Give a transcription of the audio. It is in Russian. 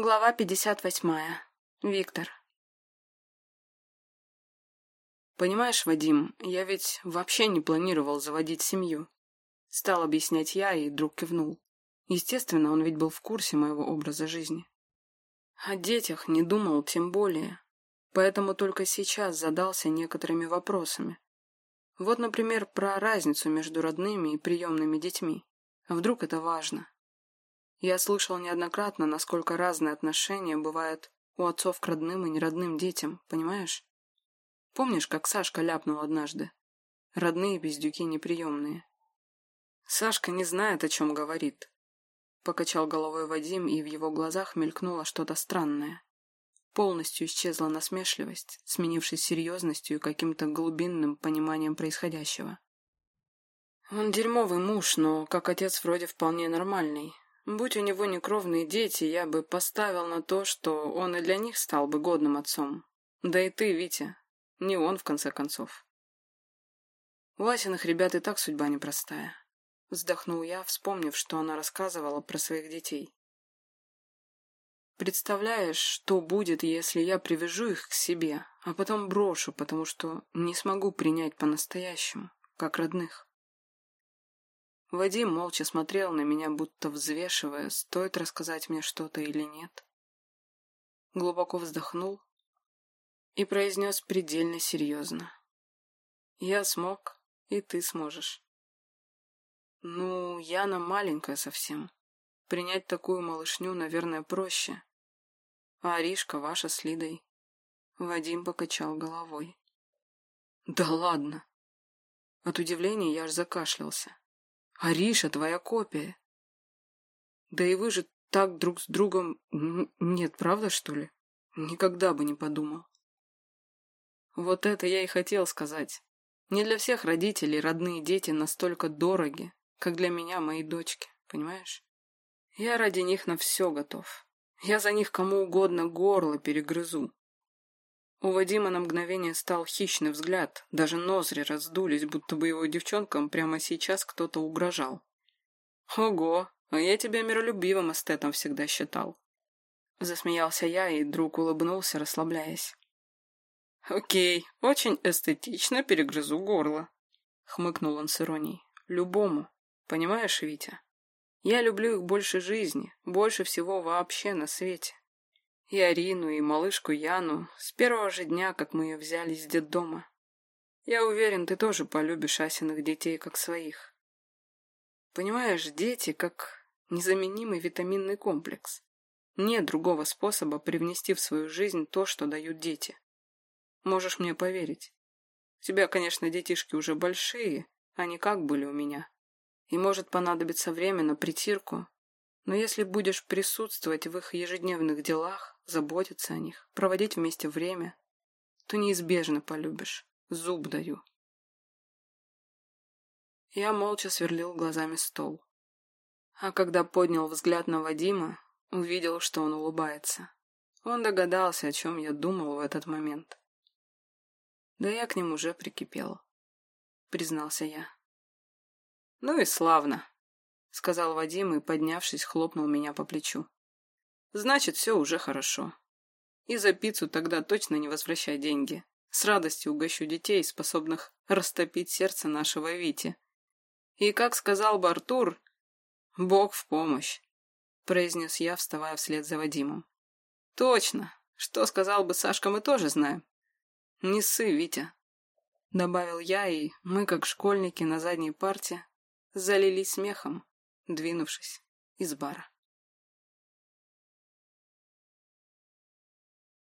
Глава 58. Виктор. Понимаешь, Вадим, я ведь вообще не планировал заводить семью. Стал объяснять я, и друг кивнул. Естественно, он ведь был в курсе моего образа жизни. О детях не думал тем более, поэтому только сейчас задался некоторыми вопросами. Вот, например, про разницу между родными и приемными детьми. Вдруг это важно? Я слышал неоднократно, насколько разные отношения бывают у отцов к родным и неродным детям, понимаешь? Помнишь, как Сашка ляпнул однажды? Родные бездюки неприемные. Сашка не знает, о чем говорит. Покачал головой Вадим, и в его глазах мелькнуло что-то странное. Полностью исчезла насмешливость, сменившись серьезностью и каким-то глубинным пониманием происходящего. Он дерьмовый муж, но как отец вроде вполне нормальный, Будь у него некровные дети, я бы поставил на то, что он и для них стал бы годным отцом. Да и ты, Витя. Не он, в конце концов. У Васиных ребят и так судьба непростая. Вздохнул я, вспомнив, что она рассказывала про своих детей. Представляешь, что будет, если я привяжу их к себе, а потом брошу, потому что не смогу принять по-настоящему, как родных. Вадим молча смотрел на меня, будто взвешивая, стоит рассказать мне что-то или нет. Глубоко вздохнул и произнес предельно серьезно. «Я смог, и ты сможешь». «Ну, Яна маленькая совсем. Принять такую малышню, наверное, проще. А Аришка ваша с Лидой». Вадим покачал головой. «Да ладно!» От удивления я аж закашлялся. Ариша твоя копия. Да и вы же так друг с другом... Нет, правда, что ли? Никогда бы не подумал. Вот это я и хотел сказать. Не для всех родителей родные дети настолько дороги, как для меня мои дочки, понимаешь? Я ради них на все готов. Я за них кому угодно горло перегрызу. У Вадима на мгновение стал хищный взгляд, даже ноздри раздулись, будто бы его девчонкам прямо сейчас кто-то угрожал. «Ого, а я тебя миролюбивым эстетом всегда считал». Засмеялся я, и друг улыбнулся, расслабляясь. «Окей, очень эстетично перегрызу горло», — хмыкнул он с иронией. «Любому. Понимаешь, Витя? Я люблю их больше жизни, больше всего вообще на свете. И Арину, и малышку Яну с первого же дня, как мы ее взяли из детдома. Я уверен, ты тоже полюбишь Асиных детей, как своих. Понимаешь, дети как незаменимый витаминный комплекс. Нет другого способа привнести в свою жизнь то, что дают дети. Можешь мне поверить. У тебя, конечно, детишки уже большие, не как были у меня. И может понадобиться время на притирку, но если будешь присутствовать в их ежедневных делах, заботиться о них, проводить вместе время, то неизбежно полюбишь. Зуб даю. Я молча сверлил глазами стол. А когда поднял взгляд на Вадима, увидел, что он улыбается. Он догадался, о чем я думал в этот момент. Да я к ним уже прикипел, признался я. Ну и славно, сказал Вадим и, поднявшись, хлопнул меня по плечу. Значит, все уже хорошо. И за пиццу тогда точно не возвращай деньги. С радостью угощу детей, способных растопить сердце нашего Вити. И, как сказал бы Артур, «Бог в помощь», — произнес я, вставая вслед за Вадимом. «Точно. Что сказал бы Сашка, мы тоже знаем. Не ссы, Витя», — добавил я, и мы, как школьники на задней парте, залились смехом, двинувшись из бара.